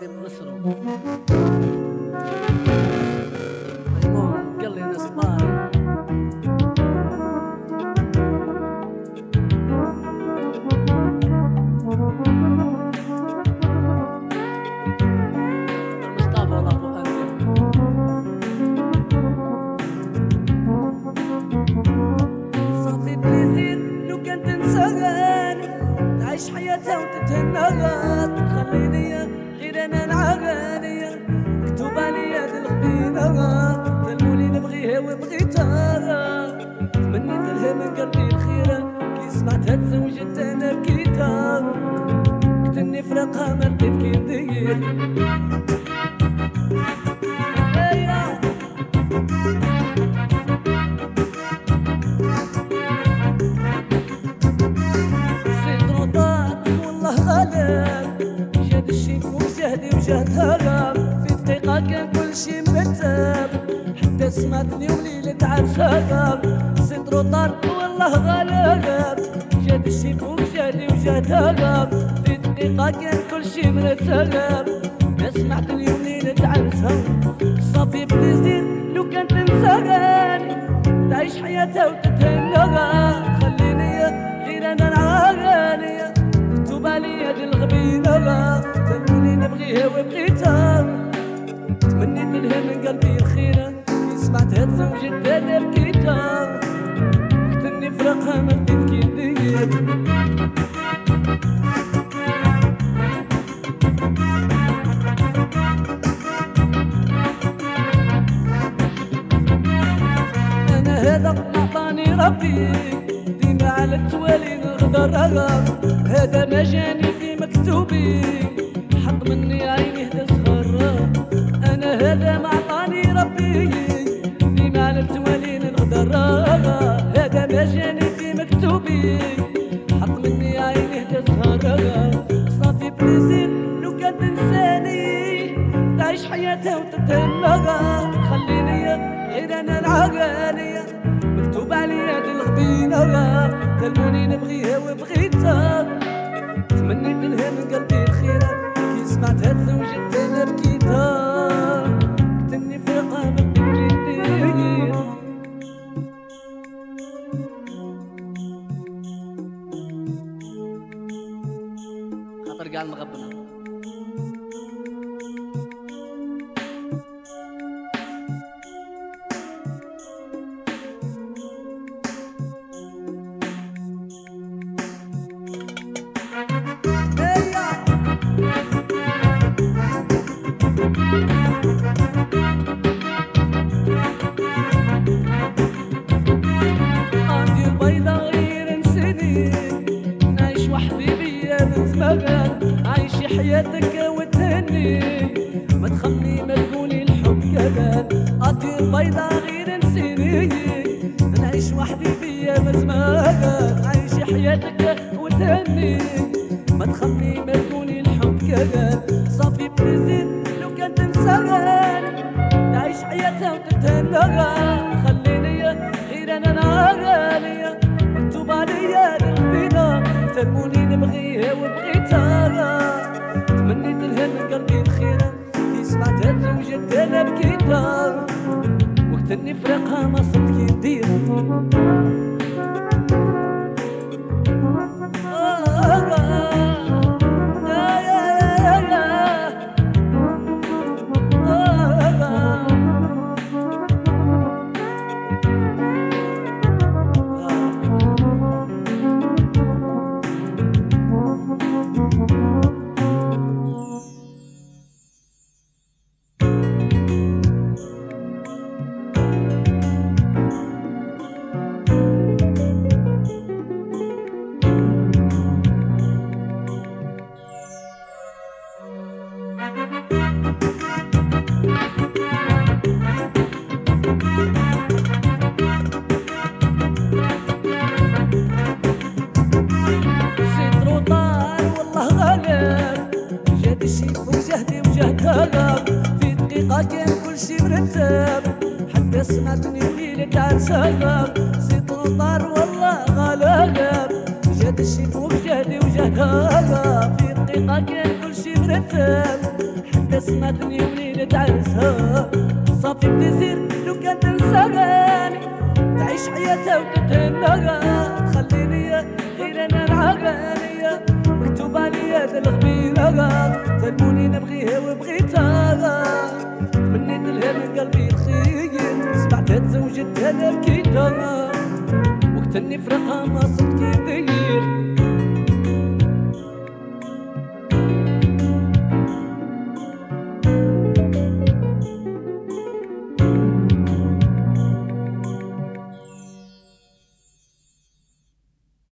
goddamn listener. سمعتها تزوجت أنا بكيتها قتلني فراقها ما لقيت كي ندير. جاد الشيك وجهدي وجهد هرب. في دقيقة كان كل شي مرتب حتى سمعتني وليلة عالسقم زيد رضاك والله غلب جاد الشيك وجهدي وجهد هرب في دقيقة كان كل شي مرتب ما سمعتني وليلة عالسقم صافي بليزير لو كان تنساني تعيش حياتها وتتهنى خليني غير أنا العانية مكتوب عليا دي الغبينة. تلموني نبغيها وبغيتها تمنيت لها من قلبي الخيرة. كي سمعتها تزوجت بكيتها ربي ديما على التوالي نغدر هذا ما جاني في مكتوبي حط مني عيني هدا صغر أنا هذا ما جاني في مكتوبي. حط مني عيني هدا صغر صافي بليزير لو تنساني. تعيش حياتها وتتهنى خليني غير أنا العقانية مكتوب عليا دي الغبينة تلموني نبغيها وبغيتها تمنيت لها من قلبي الخيرة. كي سمعتها تزوجت أنا Pergaan makapuna. حياتك وتهني. ما تخلي ما تقولي الحب كمان عندي البيضة غير نسيني. نعيش وحدي بيا من زمان عايشي حياتك وتهني. ما تخلي ما تقولي الحب كمان صافي بليزير لو كان تنساني تعيش حياتها وتتهنى خليني غير أنا نغالية مكتوب عليا للبينا تلموني نبغيها وبغيتها تمنيت من قلبي الخيرة كي سمعتها تزوجت أنا بكيتها وقت إني فراقها ما صرت كي الشيك وجهدي وجهد هرب في دقيقة كان كل شي مرتب. حتى سمعتني وليلة تاع سبب زيد روطان والله غالب جاد الشيك وجهدي وجهد هرب في دقيقة كان كل شي ترتب حتى سمعتني منين تعسها صافي بتزير لو كان تنساني. تعيش حياتها وتتهنى تخليني الغبيرة تلموني نبغيها وبغيتها. تمنيت لها من قلبي الخير سمعتها تزوجت أنا بكيتها وقت اني فرقها ما صدق